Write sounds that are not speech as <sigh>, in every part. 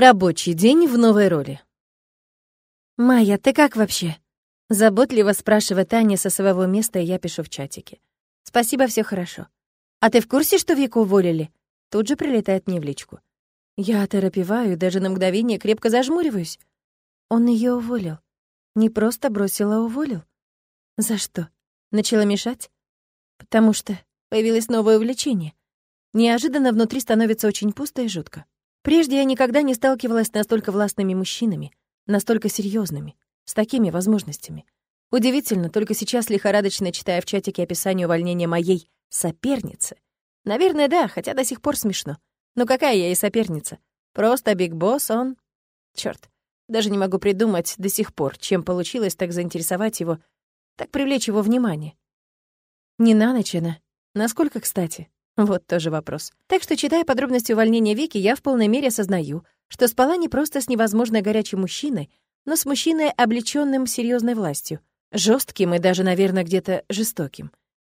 Рабочий день в новой роли. «Майя, ты как вообще?» Заботливо спрашивает Таня со своего места, и я пишу в чатике. «Спасибо, все хорошо. А ты в курсе, что Вику уволили?» Тут же прилетает мне в личку. Я оторопеваю, даже на мгновение крепко зажмуриваюсь. Он ее уволил. Не просто бросил, а уволил. За что? Начала мешать? Потому что появилось новое увлечение. Неожиданно внутри становится очень пусто и жутко. Прежде я никогда не сталкивалась с настолько властными мужчинами, настолько серьезными, с такими возможностями. Удивительно, только сейчас лихорадочно читая в чатике описание увольнения моей соперницы. Наверное, да, хотя до сих пор смешно. Но какая я и соперница? Просто Биг Босс, он... Чёрт, даже не могу придумать до сих пор, чем получилось так заинтересовать его, так привлечь его внимание. Не на ночь она. Насколько, кстати? Вот тоже вопрос. Так что, читая подробности увольнения Вики, я в полной мере осознаю, что спала не просто с невозможно горячим мужчиной, но с мужчиной, облечённым серьезной властью, жестким и даже, наверное, где-то жестоким.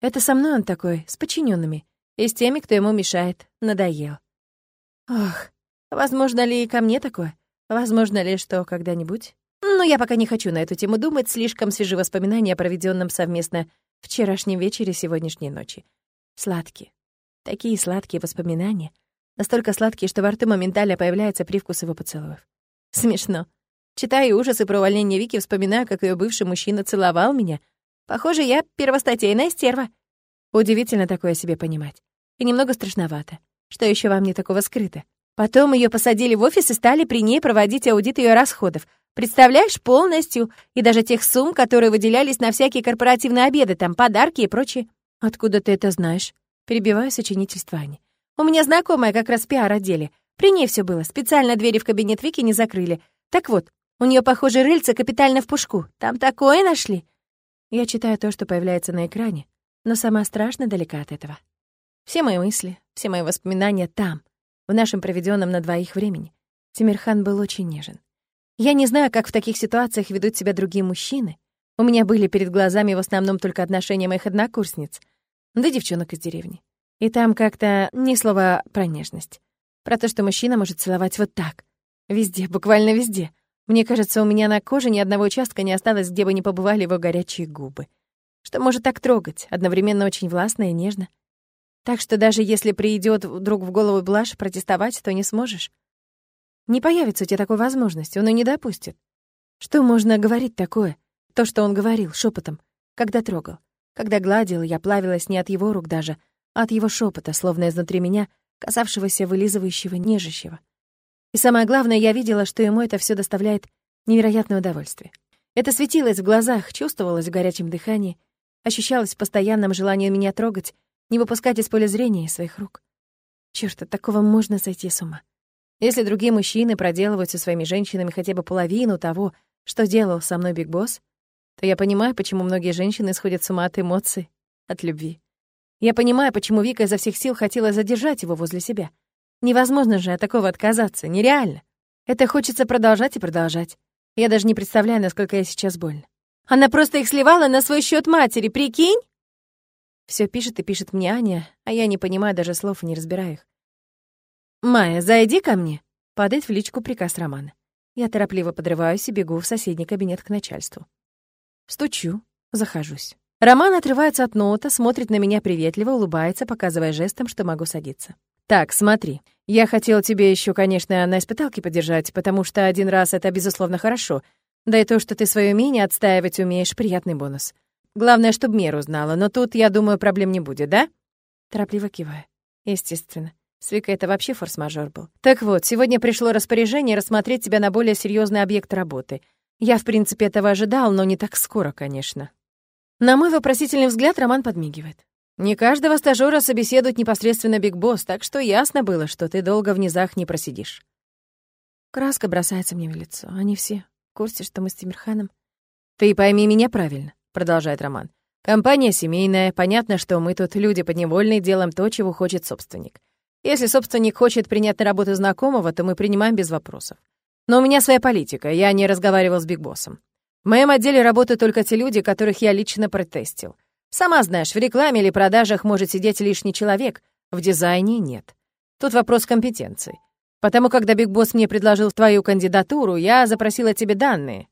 Это со мной он такой, с подчиненными, и с теми, кто ему мешает, надоел. Ох, возможно ли и ко мне такое? Возможно ли, что когда-нибудь? Но я пока не хочу на эту тему думать, слишком свежи воспоминания о проведенном совместно вчерашнем вечере сегодняшней ночи. Сладкие, Такие сладкие воспоминания. Настолько сладкие, что во рту моментально появляется привкус его поцелуев. Смешно. Читаю ужасы про увольнение Вики, вспоминаю, как ее бывший мужчина целовал меня. Похоже, я первостатейная стерва. Удивительно такое себе понимать. И немного страшновато. Что еще вам не такого скрыто? Потом ее посадили в офис и стали при ней проводить аудит ее расходов. Представляешь, полностью. И даже тех сумм, которые выделялись на всякие корпоративные обеды, там подарки и прочее. Откуда ты это знаешь? Перебиваю сочинительство Ани. «У меня знакомая как раз пиар-отделе. При ней все было. Специально двери в кабинет Вики не закрыли. Так вот, у нее, похоже, рыльца капитально в пушку. Там такое нашли!» Я читаю то, что появляется на экране, но сама страшно далека от этого. Все мои мысли, все мои воспоминания там, в нашем проведенном на двоих времени. Тимирхан был очень нежен. Я не знаю, как в таких ситуациях ведут себя другие мужчины. У меня были перед глазами в основном только отношения моих однокурсниц — да девчонок из деревни. И там как-то ни слова про нежность. Про то, что мужчина может целовать вот так. Везде, буквально везде. Мне кажется, у меня на коже ни одного участка не осталось, где бы не побывали его горячие губы. Что может так трогать, одновременно очень властно и нежно. Так что даже если придет вдруг в голову блажь протестовать, то не сможешь. Не появится у тебя такой возможности, он и не допустит. Что можно говорить такое? То, что он говорил шепотом, когда трогал. Когда гладил, я плавилась не от его рук даже, а от его шепота, словно изнутри меня, касавшегося вылизывающего, нежащего. И самое главное, я видела, что ему это все доставляет невероятное удовольствие. Это светилось в глазах, чувствовалось в горячем дыхании, ощущалось в постоянном желании меня трогать, не выпускать из поля зрения своих рук. Чёрт, от такого можно сойти с ума. Если другие мужчины проделывают со своими женщинами хотя бы половину того, что делал со мной Биг Босс, то я понимаю, почему многие женщины сходят с ума от эмоций, от любви. Я понимаю, почему Вика изо всех сил хотела задержать его возле себя. Невозможно же от такого отказаться, нереально. Это хочется продолжать и продолжать. Я даже не представляю, насколько я сейчас больна. Она просто их сливала на свой счет матери, прикинь? Все пишет и пишет мне Аня, а я не понимаю даже слов и не разбираю их. «Майя, зайди ко мне», — падает в личку приказ Романа. Я торопливо подрываюсь и бегу в соседний кабинет к начальству. Стучу, захожусь. Роман отрывается от ноута, смотрит на меня приветливо, улыбается, показывая жестом, что могу садиться. «Так, смотри. Я хотел тебе еще, конечно, на испыталке подержать, потому что один раз это, безусловно, хорошо. Да и то, что ты свое умение отстаивать умеешь, приятный бонус. Главное, чтобы меру знала, но тут, я думаю, проблем не будет, да?» Торопливо киваю. Естественно. С это вообще форс-мажор был. Так вот, сегодня пришло распоряжение рассмотреть тебя на более серьезный объект работы — я, в принципе, этого ожидал, но не так скоро, конечно. На мой вопросительный взгляд Роман подмигивает. Не каждого стажёра собеседует непосредственно Биг Босс, так что ясно было, что ты долго в низах не просидишь. Краска бросается мне в лицо. Они все в курсе, что мы с Тимирханом. «Ты пойми меня правильно», — продолжает Роман. «Компания семейная, понятно, что мы тут люди подневольные, делаем то, чего хочет собственник. Если собственник хочет принять на работу знакомого, то мы принимаем без вопросов. Но у меня своя политика, я не разговаривал с Биг Боссом. В моем отделе работают только те люди, которых я лично протестил. Сама знаешь, в рекламе или продажах может сидеть лишний человек, в дизайне — нет. Тут вопрос компетенции. Потому когда Биг Босс мне предложил твою кандидатуру, я запросила тебе данные.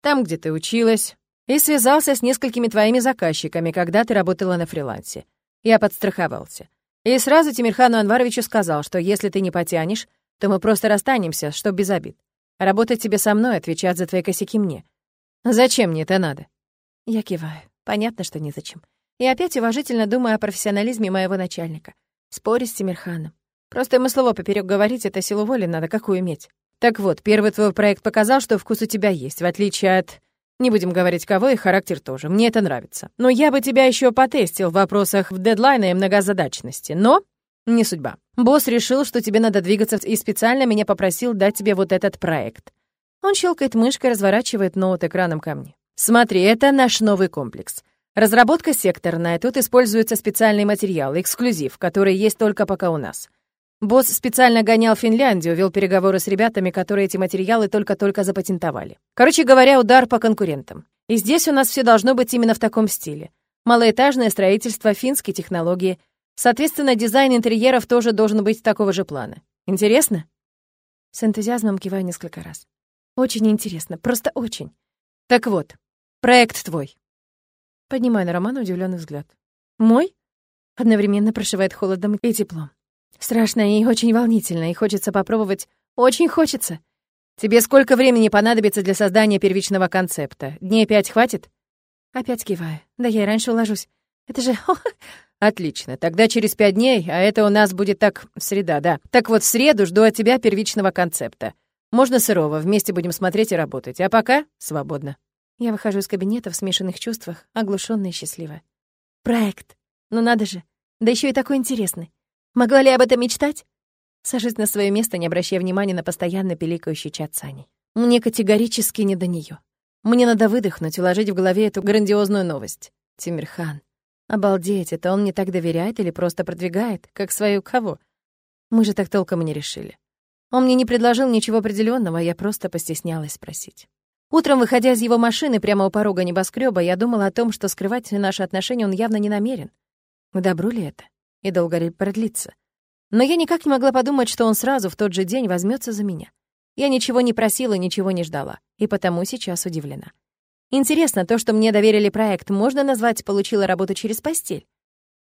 Там, где ты училась, и связался с несколькими твоими заказчиками, когда ты работала на фрилансе. Я подстраховался. И сразу Тимирхану Анваровичу сказал, что если ты не потянешь, то мы просто расстанемся, чтоб без обид. Работать тебе со мной, отвечать за твои косяки мне. Зачем мне это надо? Я киваю. Понятно, что незачем. И опять уважительно думаю о профессионализме моего начальника. Спорить с Тимирханом. Просто ему слово поперек говорить, это силу воли надо какую иметь. Так вот, первый твой проект показал, что вкус у тебя есть, в отличие от... Не будем говорить кого, и характер тоже. Мне это нравится. Но я бы тебя еще потестил в вопросах в дедлайна и многозадачности. Но не судьба. Босс решил, что тебе надо двигаться, и специально меня попросил дать тебе вот этот проект. Он щелкает мышкой, разворачивает ноут экраном ко мне. Смотри, это наш новый комплекс. Разработка секторная, тут используется специальный материал, эксклюзив, который есть только пока у нас. Босс специально гонял Финляндию, вел переговоры с ребятами, которые эти материалы только-только запатентовали. Короче говоря, удар по конкурентам. И здесь у нас все должно быть именно в таком стиле. Малоэтажное строительство, финские технологии. Соответственно, дизайн интерьеров тоже должен быть такого же плана. Интересно? С энтузиазмом киваю несколько раз. Очень интересно, просто очень. Так вот, проект твой. Поднимаю на Романа удивленный взгляд. Мой? Одновременно прошивает холодом и теплом. Страшно и очень волнительно, и хочется попробовать. Очень хочется. Тебе сколько времени понадобится для создания первичного концепта? Дней пять хватит? Опять киваю. Да я и раньше уложусь. Это же... <laughs> Отлично. Тогда через пять дней, а это у нас будет так... Среда, да. Так вот, в среду жду от тебя первичного концепта. Можно сырого, вместе будем смотреть и работать. А пока свободно. Я выхожу из кабинета в смешанных чувствах, оглушённая и счастливая. Проект. Ну надо же. Да еще и такой интересный. Могла ли об этом мечтать? Сажусь на свое место, не обращая внимания на постоянно пиликающий чат Сани. Мне категорически не до нее. Мне надо выдохнуть, уложить в голове эту грандиозную новость. Тимирхан. Обалдеть, это он мне так доверяет или просто продвигает? Как свою кого? Мы же так толком и не решили. Он мне не предложил ничего определенного, я просто постеснялась спросить. Утром, выходя из его машины прямо у порога небоскреба, я думала о том, что скрывать наши отношения он явно не намерен. К добру ли это? и долго ли продлится. Но я никак не могла подумать, что он сразу в тот же день возьмется за меня. Я ничего не просила, ничего не ждала, и потому сейчас удивлена. Интересно, то, что мне доверили проект, можно назвать «получила работу через постель»?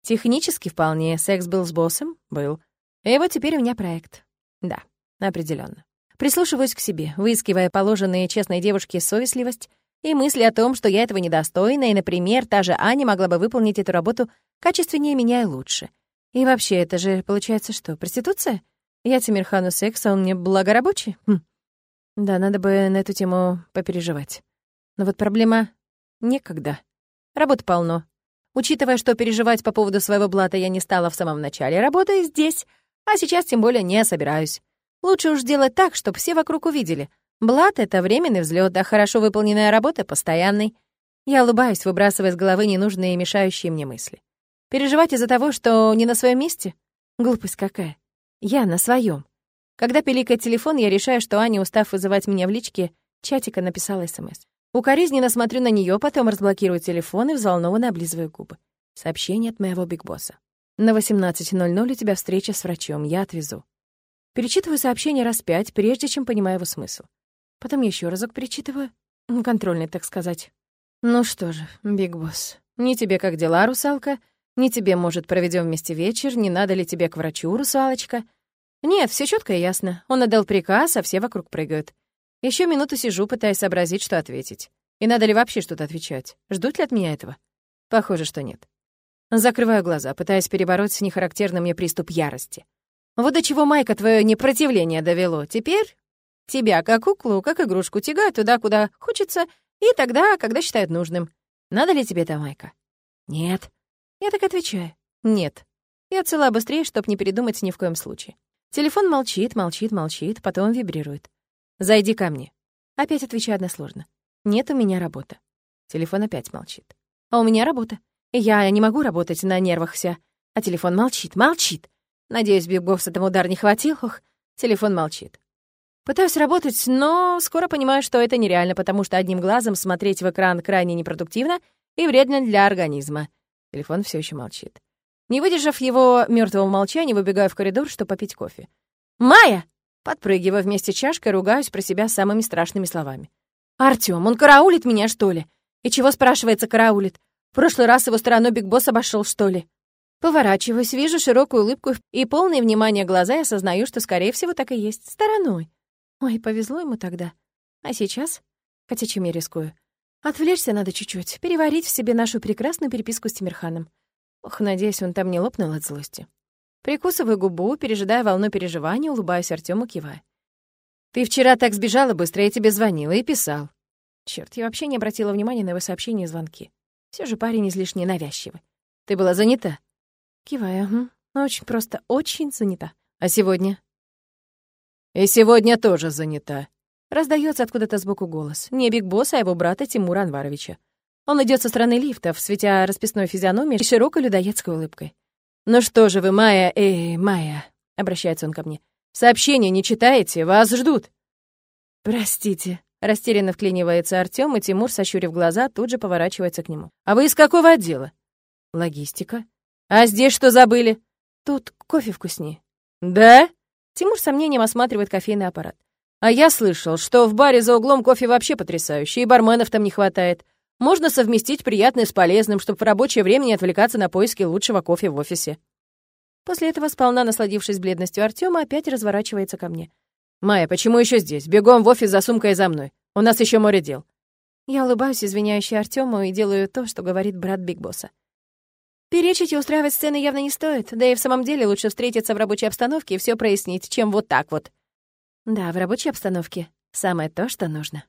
Технически вполне, секс был с боссом? Был. И вот теперь у меня проект. Да, определенно. Прислушиваюсь к себе, выискивая положенные честной девушке совестливость и мысли о том, что я этого недостойна, и, например, та же Аня могла бы выполнить эту работу качественнее меня и лучше. И вообще, это же, получается, что, проституция? Я Тимирхану секс, а он мне благорабочий? Хм. Да, надо бы на эту тему попереживать. Но вот проблема — некогда. Работы полно. Учитывая, что переживать по поводу своего блата я не стала в самом начале, работаю здесь, а сейчас тем более не собираюсь. Лучше уж сделать так, чтобы все вокруг увидели. Блат — это временный взлет, а хорошо выполненная работа — постоянный. Я улыбаюсь, выбрасывая с головы ненужные и мешающие мне мысли. Переживать из-за того, что не на своем месте? Глупость какая. Я на своем. Когда пиликает телефон, я решаю, что Аня, устав вызывать меня в личке, чатика написала СМС. Укоризненно смотрю на нее, потом разблокирую телефон и взволнованно облизываю губы. Сообщение от моего бигбосса. На 18.00 у тебя встреча с врачом, я отвезу. Перечитываю сообщение раз пять, прежде чем понимаю его смысл. Потом еще разок перечитываю. Контрольный, так сказать. Ну что же, Биг не тебе как дела, русалка? Не тебе, может, проведем вместе вечер, не надо ли тебе к врачу, русалочка? Нет, все четко и ясно. Он отдал приказ, а все вокруг прыгают. Еще минуту сижу, пытаясь сообразить, что ответить. И надо ли вообще что-то отвечать? Ждут ли от меня этого? Похоже, что нет. Закрываю глаза, пытаясь перебороть нехарактерный мне приступ ярости. Вот до чего, Майка, твое непротивление довело. Теперь тебя, как куклу, как игрушку, тягают туда, куда хочется, и тогда, когда считают нужным. Надо ли тебе это, Майка? Нет. Я так отвечаю. Нет. Я цела быстрее, чтобы не передумать ни в коем случае. Телефон молчит, молчит, молчит, потом вибрирует. «Зайди ко мне». Опять отвечаю односложно. «Нет, у меня работа». Телефон опять молчит. «А у меня работа. Я не могу работать на нервах вся». А телефон молчит, молчит. Надеюсь, Бигбов с этому удар не хватил. Ох, телефон молчит. Пытаюсь работать, но скоро понимаю, что это нереально, потому что одним глазом смотреть в экран крайне непродуктивно и вредно для организма. Телефон все еще молчит. Не выдержав его мертвого молчания, выбегаю в коридор, чтобы попить кофе. «Майя!» Подпрыгиваю вместе чашкой, ругаюсь про себя самыми страшными словами. «Артём, он караулит меня, что ли? И чего, спрашивается, караулит? В прошлый раз его стороной Биг Босс обошел, что ли?» Поворачиваюсь, вижу широкую улыбку и полное внимание глаза и осознаю, что, скорее всего, так и есть. Стороной. Ой, повезло ему тогда. А сейчас? Хотя чем я рискую? Отвлечься надо чуть-чуть, переварить в себе нашу прекрасную переписку с Тимирханом. Ох, надеюсь, он там не лопнул от злости. Прикусываю губу, пережидая волну переживаний, улыбаюсь Артёму, кивая. «Ты вчера так сбежала быстро, я тебе звонила и писал». Черт, я вообще не обратила внимания на его сообщения и звонки. Все же парень излишне навязчивый. «Ты была занята?» Киваю, угу. Очень просто, очень занята. «А сегодня?» «И сегодня тоже занята», Раздается откуда-то сбоку голос. Не Биг Босс, а его брата Тимура Анваровича. Он идет со стороны лифтов, светя расписной физиономией и широкой людоедской улыбкой. «Ну что же вы, Майя, эй, Майя», — обращается он ко мне, «сообщения не читаете? Вас ждут». «Простите», — растерянно вклинивается Артём, и Тимур, сощурив глаза, тут же поворачивается к нему. «А вы из какого отдела?» «Логистика». «А здесь что забыли?» «Тут кофе вкуснее». «Да?» Тимур с сомнением осматривает кофейный аппарат. «А я слышал, что в баре за углом кофе вообще потрясающий, и барменов там не хватает. Можно совместить приятное с полезным, чтобы в рабочее время не отвлекаться на поиски лучшего кофе в офисе. После этого, сполна насладившись бледностью Артема, опять разворачивается ко мне. «Майя, почему еще здесь? Бегом в офис за сумкой за мной. У нас еще море дел». Я улыбаюсь, извиняющей Артему, и делаю то, что говорит брат Биг Босса. Перечить и устраивать сцены явно не стоит, да и в самом деле лучше встретиться в рабочей обстановке и все прояснить, чем вот так вот. Да, в рабочей обстановке самое то, что нужно.